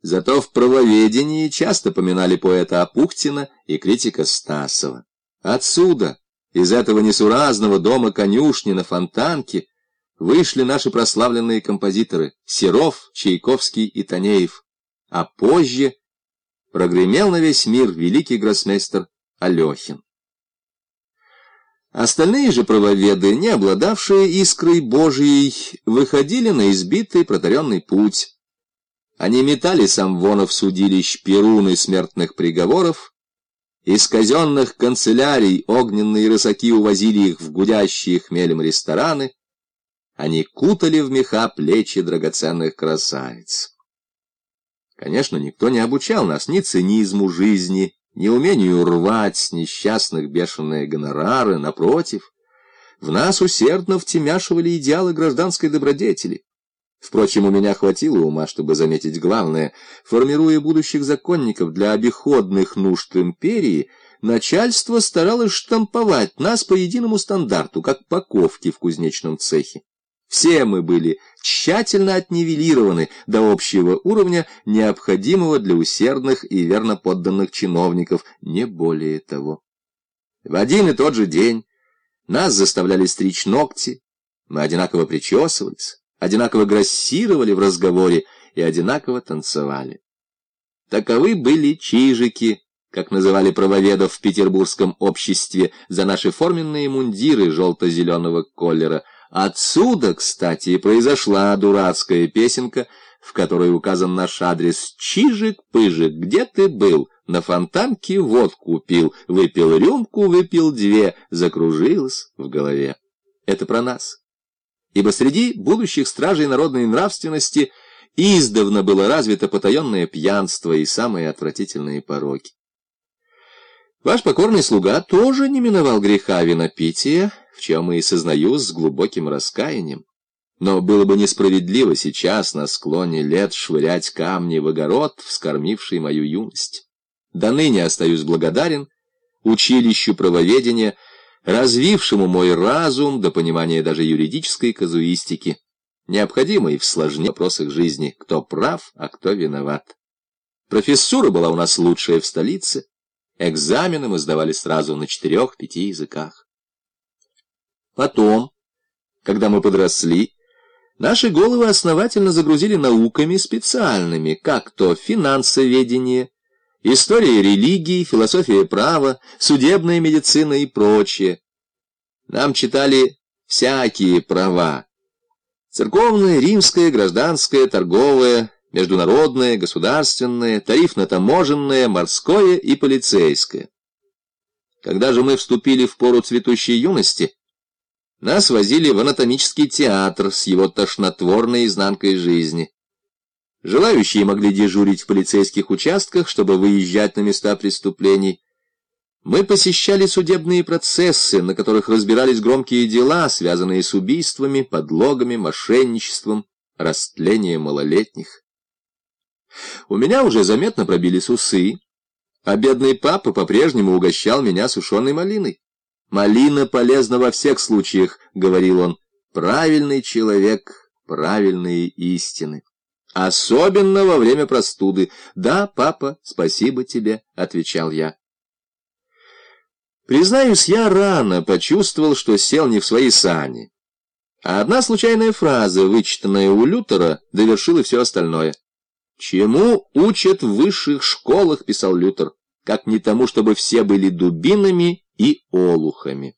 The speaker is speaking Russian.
Зато в правоведении часто поминали поэта Апухтина и критика Стасова. Отсюда, из этого несуразного дома конюшни на Фонтанке, вышли наши прославленные композиторы Серов, Чайковский и Танеев, а позже прогремел на весь мир великий гроссмейстер Алехин. Остальные же правоведы, не обладавшие искрой Божией, выходили на избитый протаренный путь. Они метали самвонов судилищ перуны смертных приговоров, из казенных канцелярий огненные рысаки увозили их в гудящие хмелем рестораны, они кутали в меха плечи драгоценных красавиц. Конечно, никто не обучал нас ни цинизму жизни, ни умению рвать с несчастных бешеные гонорары, напротив. В нас усердно втемяшивали идеалы гражданской добродетели. Впрочем, у меня хватило ума, чтобы заметить главное. Формируя будущих законников для обиходных нужд империи, начальство старалось штамповать нас по единому стандарту, как паковки в кузнечном цехе. Все мы были тщательно отнивелированы до общего уровня, необходимого для усердных и верно подданных чиновников, не более того. В один и тот же день нас заставляли стричь ногти, мы одинаково причесывались, одинаково грассировали в разговоре и одинаково танцевали. Таковы были чижики, как называли правоведов в петербургском обществе, за наши форменные мундиры желто-зеленого колера — Отсюда, кстати, и произошла дурацкая песенка, в которой указан наш адрес «Чижик-пыжик, где ты был?» На фонтанке водку пил, выпил рюмку, выпил две, закружилась в голове. Это про нас. Ибо среди будущих стражей народной нравственности издавна было развито потаенное пьянство и самые отвратительные пороки. Ваш покорный слуга тоже не миновал греха винопития, в чем и сознаюсь с глубоким раскаянием. Но было бы несправедливо сейчас на склоне лет швырять камни в огород, вскормивший мою юность. До ныне остаюсь благодарен училищу правоведения, развившему мой разум до понимания даже юридической казуистики, необходимой в сложных вопросах жизни, кто прав, а кто виноват. Профессура была у нас лучшая в столице, экзамены мы сдавали сразу на четырех-пяти языках. Потом, когда мы подросли, наши головы основательно загрузили науками специальными, как то финансоведение, история религии, философия права, судебная медицина и прочее. Нам читали всякие права. Церковное, римское, гражданское, торговое, международное, государственное, тарифно-таможенное, морское и полицейское. Когда же мы вступили в пору цветущей юности, нас возили в анатомический театр с его тошнотворной изнанкой жизни. Желающие могли дежурить в полицейских участках, чтобы выезжать на места преступлений. Мы посещали судебные процессы, на которых разбирались громкие дела, связанные с убийствами, подлогами, мошенничеством, растлением малолетних. У меня уже заметно пробились усы, а бедный папа по-прежнему угощал меня сушеной малиной. «Малина полезна во всех случаях», — говорил он. «Правильный человек, правильные истины». «Особенно во время простуды». «Да, папа, спасибо тебе», — отвечал я. Признаюсь, я рано почувствовал, что сел не в свои сани. А одна случайная фраза, вычитанная у Лютера, довершила все остальное. «Чему учат в высших школах?» — писал Лютер. «Как не тому, чтобы все были дубинами и олухами.